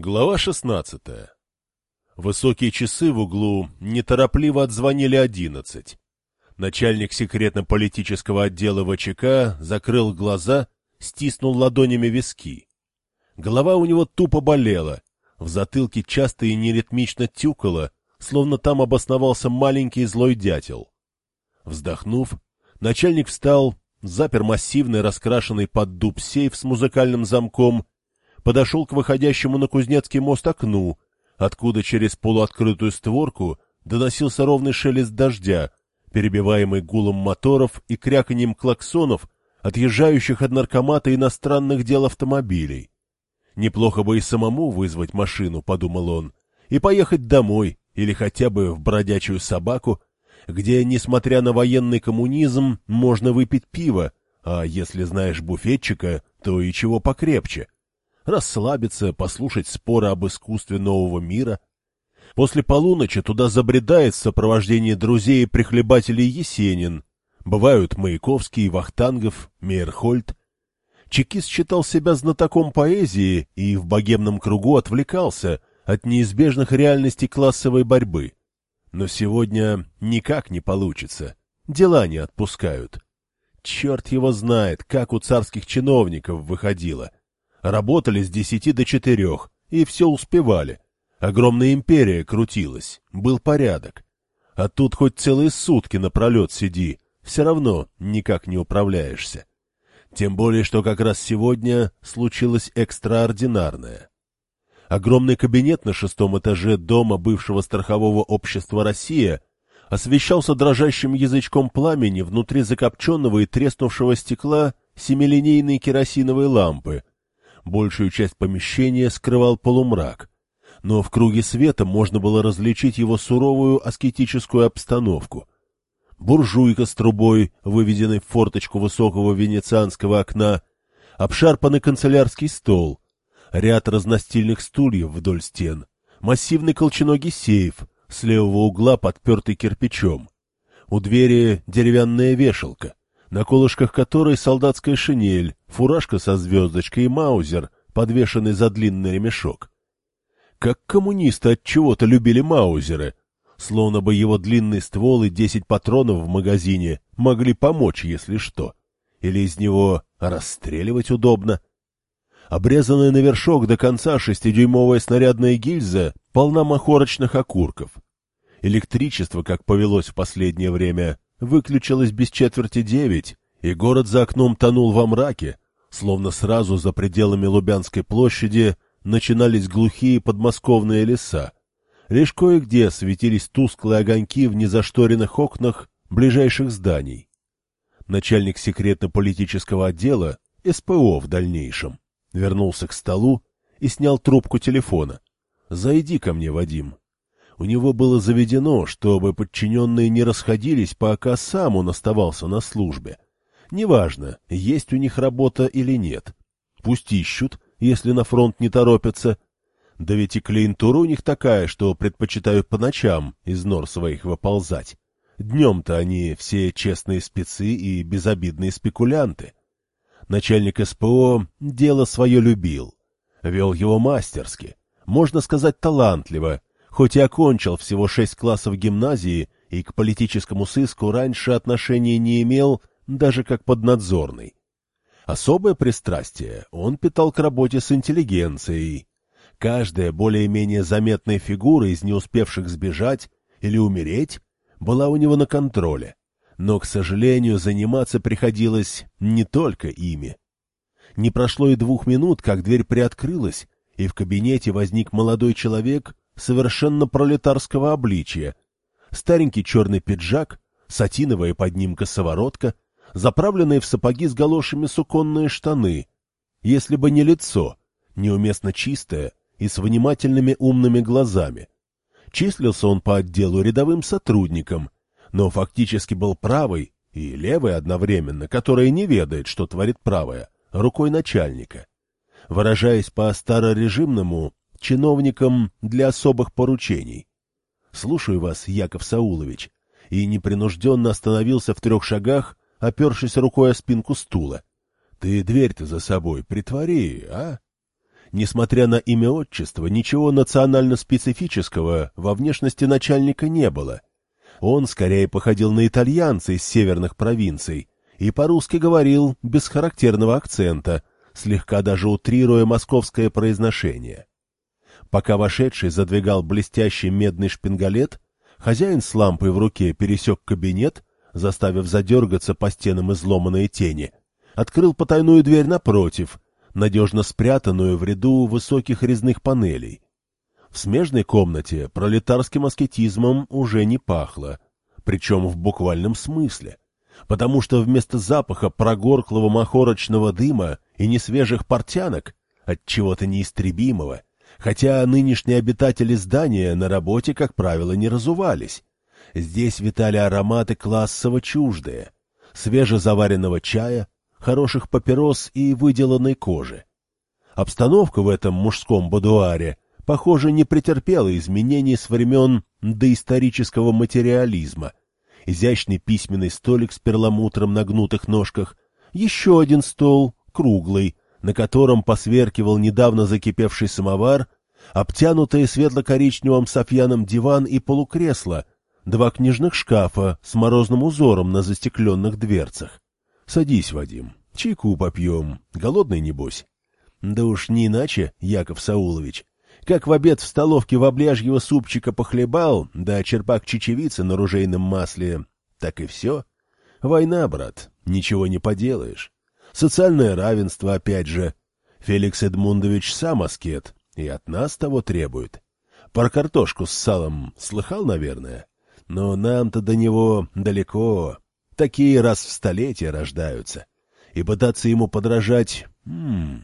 Глава шестнадцатая. Высокие часы в углу неторопливо отзвонили одиннадцать. Начальник секретно-политического отдела ВЧК закрыл глаза, стиснул ладонями виски. Голова у него тупо болела, в затылке часто и неритмично тюкало, словно там обосновался маленький злой дятел. Вздохнув, начальник встал, запер массивный раскрашенный под дуб сейф с музыкальным замком подошел к выходящему на Кузнецкий мост окну, откуда через полуоткрытую створку доносился ровный шелест дождя, перебиваемый гулом моторов и кряканьем клаксонов, отъезжающих от наркомата иностранных дел автомобилей. Неплохо бы и самому вызвать машину, подумал он, и поехать домой или хотя бы в бродячую собаку, где, несмотря на военный коммунизм, можно выпить пиво, а если знаешь буфетчика, то и чего покрепче — расслабиться, послушать споры об искусстве нового мира. После полуночи туда забредает в сопровождении друзей и прихлебателей Есенин. Бывают Маяковский, Вахтангов, Мейерхольд. Чекист считал себя знатоком поэзии и в богемном кругу отвлекался от неизбежных реальностей классовой борьбы. Но сегодня никак не получится. Дела не отпускают. Черт его знает, как у царских чиновников выходило. Работали с десяти до четырех, и все успевали. Огромная империя крутилась, был порядок. А тут хоть целые сутки напролет сиди, все равно никак не управляешься. Тем более, что как раз сегодня случилось экстраординарное. Огромный кабинет на шестом этаже дома бывшего страхового общества «Россия» освещался дрожащим язычком пламени внутри закопченного и треснувшего стекла семилинейной керосиновой лампы, Большую часть помещения скрывал полумрак, но в круге света можно было различить его суровую аскетическую обстановку. Буржуйка с трубой, выведенной в форточку высокого венецианского окна, обшарпанный канцелярский стол, ряд разностильных стульев вдоль стен, массивный колченогий сейф, с левого угла подпертый кирпичом. У двери деревянная вешалка, на колышках которой солдатская шинель, фуражка со звездочкой и маузер, подвешенный за длинный ремешок. Как коммунисты от чего-то любили маузеры, словно бы его длинный ствол и десять патронов в магазине могли помочь, если что. Или из него расстреливать удобно. Обрезанная на вершок до конца шестидюймовая снарядная гильза полна махорочных окурков. Электричество, как повелось в последнее время, выключилось без четверти девять, и город за окном тонул во мраке, словно сразу за пределами Лубянской площади начинались глухие подмосковные леса. Лишь кое-где светились тусклые огоньки в незашторенных окнах ближайших зданий. Начальник секретно-политического отдела, СПО в дальнейшем, вернулся к столу и снял трубку телефона. «Зайди ко мне, Вадим». У него было заведено, чтобы подчиненные не расходились, пока сам он оставался на службе. Неважно, есть у них работа или нет. Пусть ищут, если на фронт не торопятся. Да ведь и клиентура у них такая, что предпочитают по ночам из нор своих выползать. Днем-то они все честные спецы и безобидные спекулянты. Начальник СПО дело свое любил. Вел его мастерски, можно сказать, талантливо, хоть и окончил всего шесть классов гимназии и к политическому сыску раньше отношения не имел, даже как поднадзорный. Особое пристрастие он питал к работе с интеллигенцией. Каждая более-менее заметная фигура из не успевших сбежать или умереть была у него на контроле, но, к сожалению, заниматься приходилось не только ими. Не прошло и двух минут, как дверь приоткрылась, и в кабинете возник молодой человек совершенно пролетарского обличия. Старенький черный пиджак, сатиновая под ним косоворотка, заправленные в сапоги с галошами суконные штаны. Если бы не лицо, неуместно чистое и с внимательными умными глазами. Числился он по отделу рядовым сотрудником, но фактически был правой и левой одновременно, которая не ведает, что творит правая, рукой начальника. Выражаясь по-старорежимному, чиновником для особых поручений. Слушаю вас, Яков Саулович, и непринужденно остановился в трех шагах, опершись рукой о спинку стула. Ты дверь-то за собой притвори, а? Несмотря на имя отчества, ничего национально-специфического во внешности начальника не было. Он скорее походил на итальянца из северных провинций и по-русски говорил без характерного акцента, слегка даже утрируя московское произношение. Пока вошедший задвигал блестящий медный шпингалет, хозяин с лампой в руке пересек кабинет, заставив задергаться по стенам изломанные тени, открыл потайную дверь напротив, надежно спрятанную в ряду высоких резных панелей. В смежной комнате пролетарским аскетизмом уже не пахло, причем в буквальном смысле, потому что вместо запаха прогорклого махорочного дыма и несвежих портянок от чего-то неистребимого, хотя нынешние обитатели здания на работе, как правило, не разувались. Здесь витали ароматы классово чуждые, свежезаваренного чая, хороших папирос и выделанной кожи. Обстановка в этом мужском будуаре, похоже, не претерпела изменений с времен доисторического материализма. Изящный письменный столик с перламутром на гнутых ножках, еще один стол, круглый, на котором посверкивал недавно закипевший самовар, обтянутые светло-коричневым софьяном диван и полукресло, два книжных шкафа с морозным узором на застекленных дверцах. Садись, Вадим, чайку попьем. Голодный, небось? Да уж не иначе, Яков Саулович. Как в обед в столовке в обляжьего супчика похлебал, да черпак чечевицы на ружейном масле, так и все. Война, брат, ничего не поделаешь. Социальное равенство, опять же. Феликс Эдмундович сам аскет, и от нас того требует. Про картошку с салом слыхал, наверное? Но нам-то до него далеко. Такие раз в столетие рождаются. И пытаться ему подражать... М. -м.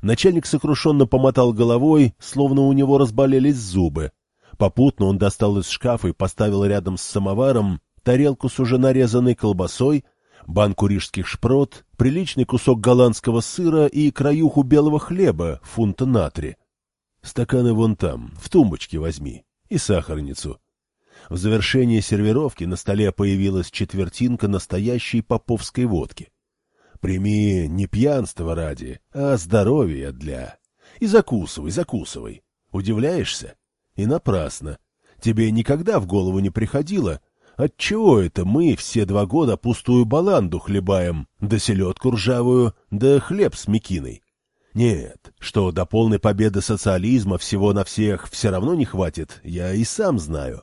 Начальник сокрушенно помотал головой, словно у него разболелись зубы. Попутно он достал из шкафа и поставил рядом с самоваром тарелку с уже нарезанной колбасой, банку рижских шпрот, приличный кусок голландского сыра и краюху белого хлеба, фунта натри. Стаканы вон там, в тумбочке возьми, и сахарницу. В завершении сервировки на столе появилась четвертинка настоящей поповской водки. Прими не пьянство ради, а здоровье для. И закусывай, закусывай. Удивляешься? И напрасно. Тебе никогда в голову не приходило, отчего это мы все два года пустую баланду хлебаем, да селедку ржавую, да хлеб с мекиной? Нет, что до полной победы социализма всего на всех все равно не хватит, я и сам знаю.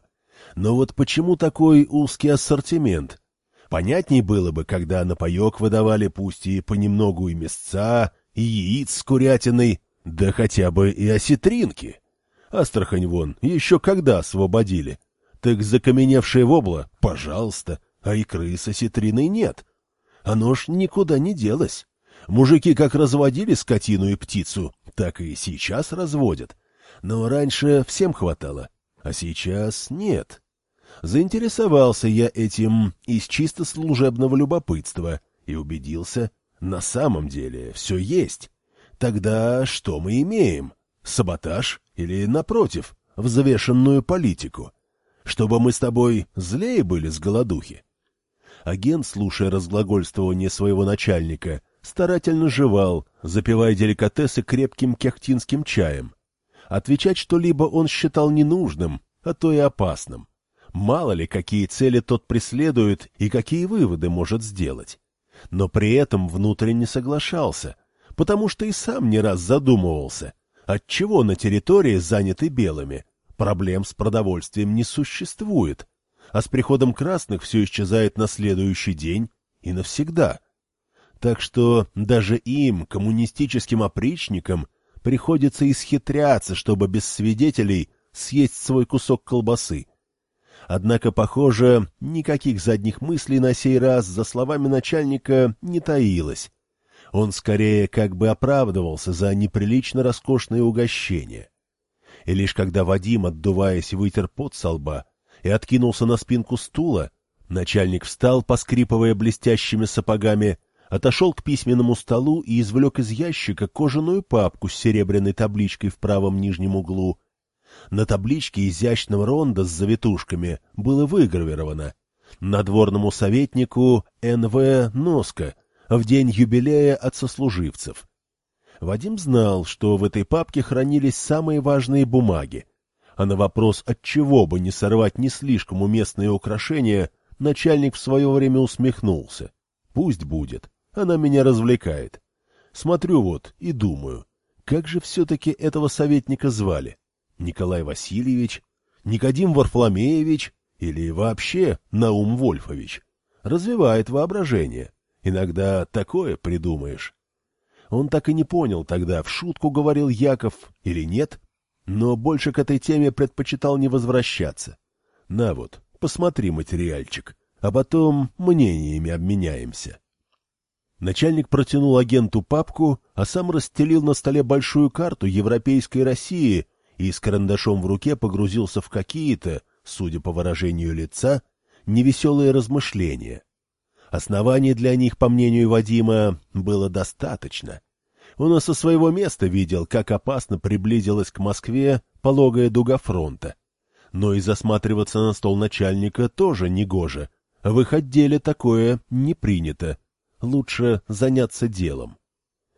Но вот почему такой узкий ассортимент? Понятней было бы, когда на паек выдавали пусть и понемногу и мясца, и яиц с курятиной, да хотя бы и осетринки. Астрахань вон еще когда освободили. Так закаменевшее вобла, пожалуйста, а икры с осетриной нет. Оно ж никуда не делось. Мужики как разводили скотину и птицу, так и сейчас разводят. Но раньше всем хватало, а сейчас нет. Заинтересовался я этим из чисто служебного любопытства и убедился, на самом деле все есть. Тогда что мы имеем? Саботаж или, напротив, взвешенную политику? Чтобы мы с тобой злее были с голодухи? Агент, слушая разглагольствование своего начальника, старательно жевал, запивая деликатесы крепким кяхтинским чаем. Отвечать что-либо он считал ненужным, а то и опасным. Мало ли, какие цели тот преследует и какие выводы может сделать. Но при этом внутренне соглашался, потому что и сам не раз задумывался, отчего на территории, занятой белыми, проблем с продовольствием не существует, а с приходом красных все исчезает на следующий день и навсегда. Так что даже им, коммунистическим опричникам, приходится исхитряться, чтобы без свидетелей съесть свой кусок колбасы. Однако, похоже, никаких задних мыслей на сей раз за словами начальника не таилось. Он скорее как бы оправдывался за неприлично роскошное угощение. И лишь когда Вадим, отдуваясь, вытер пот со лба и откинулся на спинку стула, начальник встал, поскрипывая блестящими сапогами, отошел к письменному столу и извлек из ящика кожаную папку с серебряной табличкой в правом нижнем углу на табличке изящного ронда с завитушками было выгравировано «Надворному советнику Н.В. Носка в день юбилея от сослуживцев». Вадим знал, что в этой папке хранились самые важные бумаги, а на вопрос, от чего бы не сорвать не слишком уместные украшения, начальник в свое время усмехнулся. Пусть будет, она меня развлекает. Смотрю вот и думаю, как же все-таки этого советника звали? Николай Васильевич? Никодим Варфоломеевич? Или вообще Наум Вольфович? Развивает воображение. Иногда такое придумаешь. Он так и не понял тогда, в шутку говорил Яков или нет, но больше к этой теме предпочитал не возвращаться. На вот, посмотри материальчик, а потом мнениями обменяемся. Начальник протянул агенту папку, а сам расстелил на столе большую карту Европейской России и с карандашом в руке погрузился в какие-то, судя по выражению лица, невеселые размышления. Оснований для них, по мнению Вадима, было достаточно. Он со своего места видел, как опасно приблизилась к Москве пологая дуга фронта. Но и засматриваться на стол начальника тоже негоже. В их отделе такое не принято. Лучше заняться делом.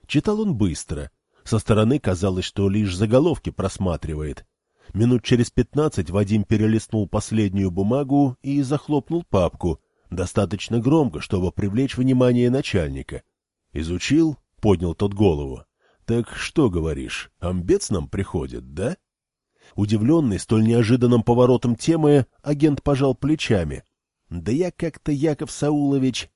Читал он быстро. Со стороны казалось, что лишь заголовки просматривает. Минут через пятнадцать Вадим перелистнул последнюю бумагу и захлопнул папку, достаточно громко, чтобы привлечь внимание начальника. Изучил, поднял тот голову. «Так что, говоришь, амбец нам приходит, да?» Удивленный столь неожиданным поворотом темы, агент пожал плечами. «Да я как-то, Яков Саулович,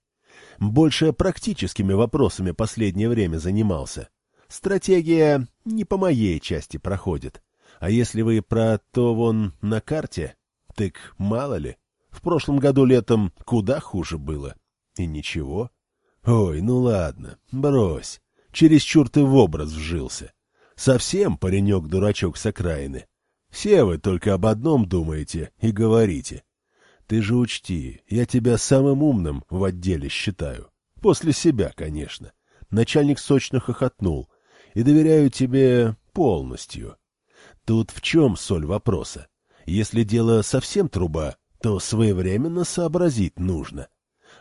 больше практическими вопросами последнее время занимался. Стратегия не по моей части проходит. А если вы про то вон на карте, так мало ли. В прошлом году летом куда хуже было. И ничего. Ой, ну ладно, брось. Чересчур ты в образ вжился. Совсем паренек-дурачок с окраины. Все вы только об одном думаете и говорите. Ты же учти, я тебя самым умным в отделе считаю. После себя, конечно. Начальник сочно хохотнул. И доверяю тебе полностью. Тут в чем соль вопроса? Если дело совсем труба, то своевременно сообразить нужно.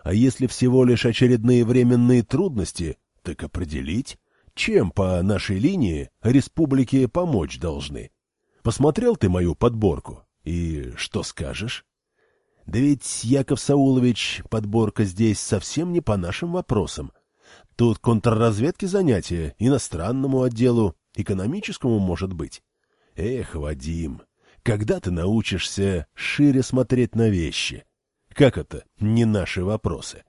А если всего лишь очередные временные трудности, так определить, чем по нашей линии республике помочь должны. Посмотрел ты мою подборку, и что скажешь? Да ведь, Яков Саулович, подборка здесь совсем не по нашим вопросам. Тут контрразведки занятия, иностранному отделу, экономическому, может быть. Эх, Вадим, когда ты научишься шире смотреть на вещи? Как это не наши вопросы?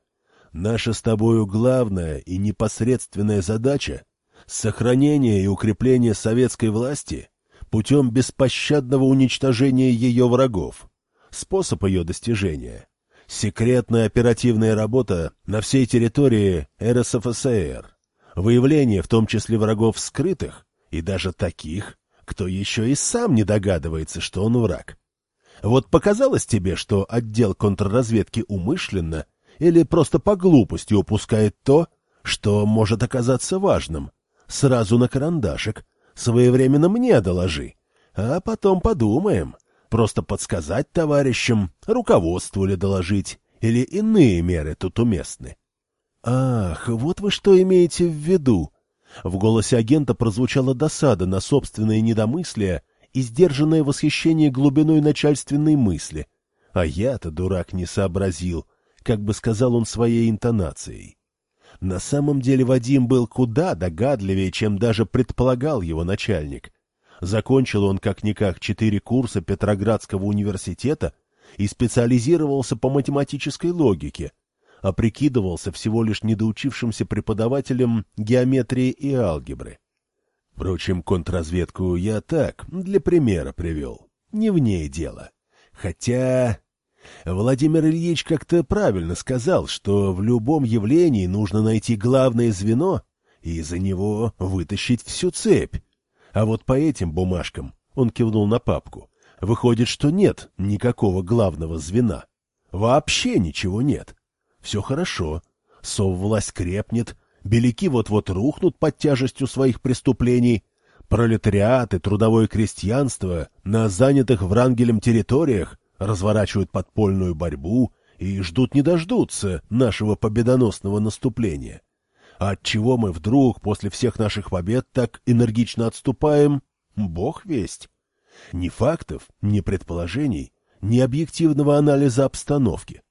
Наша с тобою главная и непосредственная задача — сохранение и укрепление советской власти путем беспощадного уничтожения ее врагов. Способ ее достижения — секретная оперативная работа на всей территории РСФСР, выявление в том числе врагов скрытых и даже таких, кто еще и сам не догадывается, что он враг. Вот показалось тебе, что отдел контрразведки умышленно или просто по глупости упускает то, что может оказаться важным? Сразу на карандашик. Своевременно мне доложи. А потом подумаем. Просто подсказать товарищам, руководству ли доложить, или иные меры тут уместны. Ах, вот вы что имеете в виду. В голосе агента прозвучала досада на собственное недомыслие и сдержанное восхищение глубиной начальственной мысли. А я-то, дурак, не сообразил, как бы сказал он своей интонацией. На самом деле Вадим был куда догадливее, чем даже предполагал его начальник. Закончил он как-никак четыре курса Петроградского университета и специализировался по математической логике, а прикидывался всего лишь недоучившимся преподавателем геометрии и алгебры. Впрочем, контрразведку я так, для примера привел. Не в ней дело. Хотя... Владимир Ильич как-то правильно сказал, что в любом явлении нужно найти главное звено и за него вытащить всю цепь. А вот по этим бумажкам, он кивнул на папку, выходит, что нет никакого главного звена. Вообще ничего нет. Все хорошо. Соввласть крепнет, Беляки вот-вот рухнут под тяжестью своих преступлений. Пролетариат и трудовое крестьянство на занятых Врангелем территориях разворачивают подпольную борьбу и ждут не дождутся нашего победоносного наступления. А от мы вдруг после всех наших побед так энергично отступаем? Бог весть. Ни фактов, ни предположений, ни объективного анализа обстановки.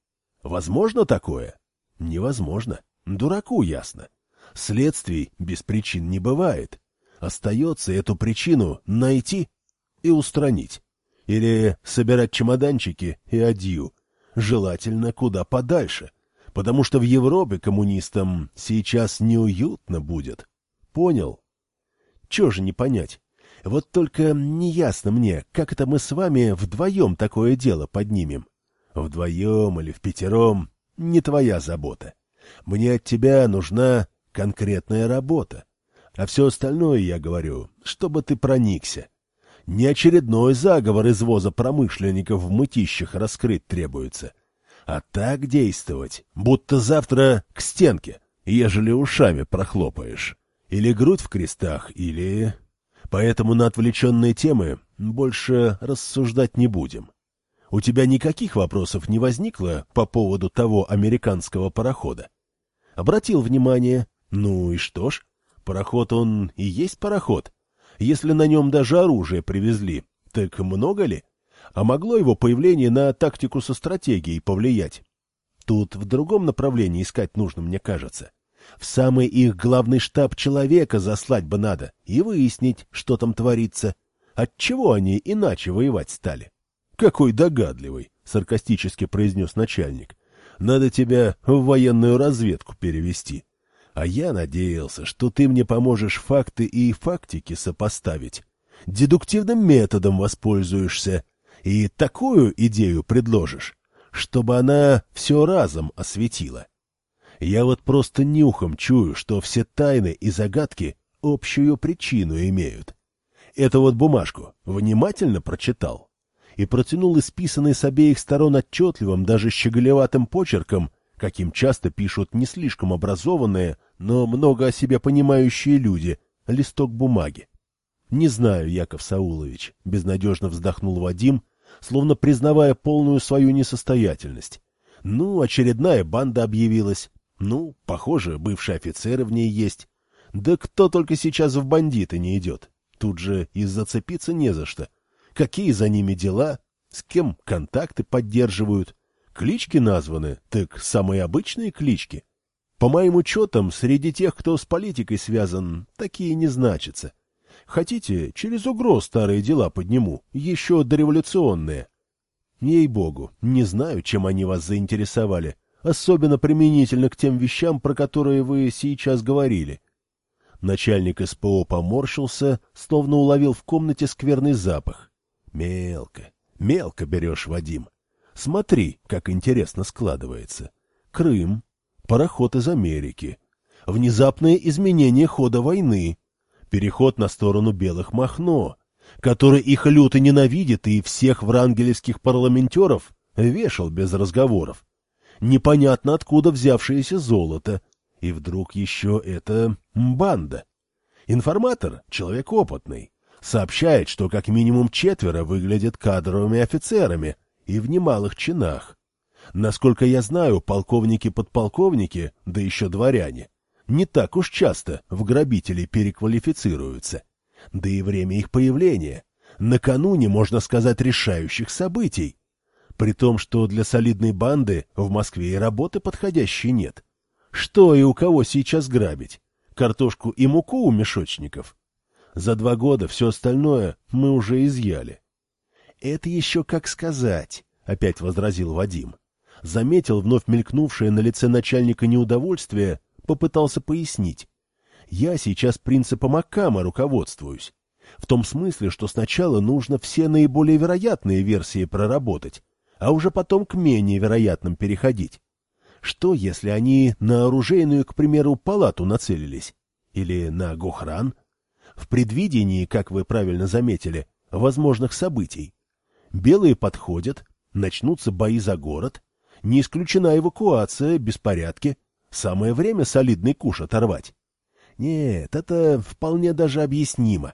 Возможно такое? Невозможно. Дураку ясно. Следствий без причин не бывает. Остается эту причину найти и устранить. Или собирать чемоданчики и адью. Желательно куда подальше. Потому что в Европе коммунистам сейчас неуютно будет. Понял? Чего же не понять? Вот только неясно мне, как это мы с вами вдвоем такое дело поднимем. Вдвоем или в пятером — не твоя забота. Мне от тебя нужна конкретная работа. А все остальное, я говорю, чтобы ты проникся. Не очередной заговор извоза промышленников в мытищах раскрыть требуется, а так действовать, будто завтра к стенке, ежели ушами прохлопаешь. Или грудь в крестах, или... Поэтому на отвлеченные темы больше рассуждать не будем. У тебя никаких вопросов не возникло по поводу того американского парохода? Обратил внимание. Ну и что ж, пароход он и есть пароход. Если на нем даже оружие привезли, так много ли? А могло его появление на тактику со стратегией повлиять? Тут в другом направлении искать нужно, мне кажется. В самый их главный штаб человека заслать бы надо и выяснить, что там творится. Отчего они иначе воевать стали? — Какой догадливый! — саркастически произнес начальник. — Надо тебя в военную разведку перевести. А я надеялся, что ты мне поможешь факты и фактики сопоставить. Дедуктивным методом воспользуешься и такую идею предложишь, чтобы она все разом осветила. Я вот просто нюхом чую, что все тайны и загадки общую причину имеют. Эту вот бумажку внимательно прочитал и протянул исписанный с обеих сторон отчетливым, даже щеголеватым почерком, каким часто пишут не слишком образованные, но много о себе понимающие люди, листок бумаги. Не знаю, Яков Саулович, безнадежно вздохнул Вадим, словно признавая полную свою несостоятельность. Ну, очередная банда объявилась, ну, похоже, бывшие офицеры в ней есть. Да кто только сейчас в бандиты не идет. Тут же и зацепиться не за что. Какие за ними дела, с кем контакты поддерживают. Клички названы, так самые обычные клички. По моим учетам, среди тех, кто с политикой связан, такие не значатся. Хотите, через угроз старые дела подниму, еще дореволюционные. Ей-богу, не знаю, чем они вас заинтересовали особенно применительно к тем вещам, про которые вы сейчас говорили. Начальник СПО поморщился, словно уловил в комнате скверный запах. Мелко, мелко берешь, Вадим. Смотри, как интересно складывается. Крым, пароход из Америки, внезапное изменение хода войны, переход на сторону белых Махно, который их люто ненавидит и всех врангелевских парламентеров вешал без разговоров непонятно откуда взявшееся золото. И вдруг еще это банда. Информатор, человек опытный, сообщает, что как минимум четверо выглядят кадровыми офицерами и в немалых чинах. Насколько я знаю, полковники-подполковники, да еще дворяне, не так уж часто в грабителей переквалифицируются. Да и время их появления накануне, можно сказать, решающих событий. При том, что для солидной банды в Москве и работы подходящей нет. Что и у кого сейчас грабить? Картошку и муку у мешочников? За два года все остальное мы уже изъяли. — Это еще как сказать, — опять возразил Вадим. Заметил вновь мелькнувшее на лице начальника неудовольствие, попытался пояснить. Я сейчас принципом Аккама руководствуюсь. В том смысле, что сначала нужно все наиболее вероятные версии проработать, а уже потом к менее вероятным переходить. Что, если они на оружейную, к примеру, палату нацелились? Или на Гохран? В предвидении, как вы правильно заметили, возможных событий. Белые подходят, начнутся бои за город, не исключена эвакуация, беспорядки, самое время солидный куш оторвать. Нет, это вполне даже объяснимо.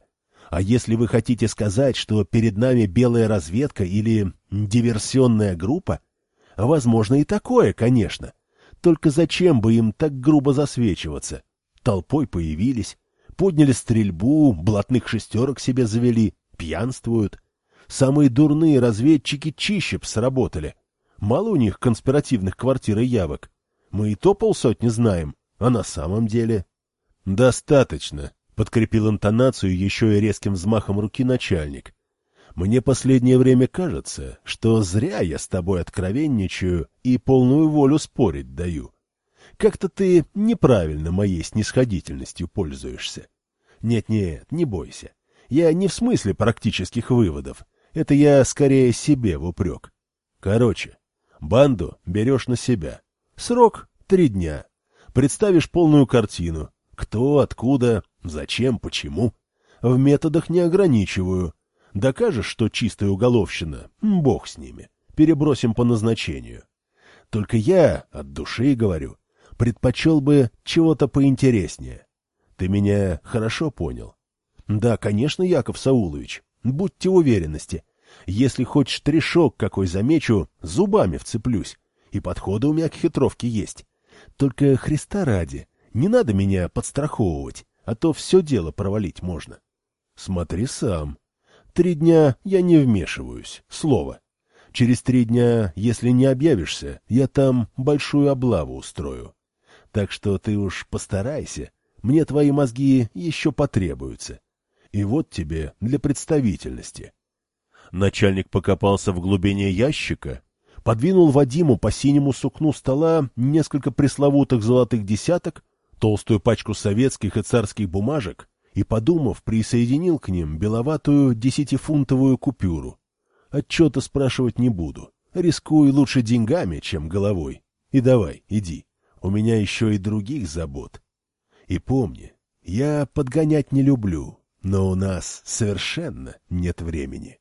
А если вы хотите сказать, что перед нами белая разведка или диверсионная группа, возможно и такое, конечно. Только зачем бы им так грубо засвечиваться? толпой появились, подняли стрельбу, блатных шестерок себе завели, пьянствуют. Самые дурные разведчики Чищеп сработали. Мало у них конспиративных квартир и явок. Мы и то полсотни знаем, а на самом деле... — Достаточно, — подкрепил интонацию еще и резким взмахом руки начальник. — Мне последнее время кажется, что зря я с тобой откровенничаю и полную волю спорить даю. Как-то ты неправильно моей снисходительностью пользуешься. Нет-нет, не бойся. Я не в смысле практических выводов. Это я скорее себе в упрек. Короче, банду берешь на себя. Срок — три дня. Представишь полную картину. Кто, откуда, зачем, почему. В методах не ограничиваю. Докажешь, что чистая уголовщина, бог с ними. Перебросим по назначению. Только я от души говорю, предпочел бы чего-то поинтереснее. Ты меня хорошо понял? Да, конечно, Яков Саулович. Будьте уверенности. Если хоть штришок какой замечу, зубами вцеплюсь. И подходы у меня к хитровке есть. Только Христа ради, не надо меня подстраховывать, а то все дело провалить можно. Смотри сам. Три дня я не вмешиваюсь, слово. Через три дня, если не объявишься, я там большую облаву устрою. Так что ты уж постарайся, мне твои мозги еще потребуются. И вот тебе для представительности. Начальник покопался в глубине ящика, подвинул Вадиму по синему сукну стола несколько пресловутых золотых десяток, толстую пачку советских и царских бумажек и, подумав, присоединил к ним беловатую десятифунтовую купюру. Отчета спрашивать не буду. Рискуй лучше деньгами, чем головой. И давай, иди. У меня еще и других забот. И помни, я подгонять не люблю, но у нас совершенно нет времени.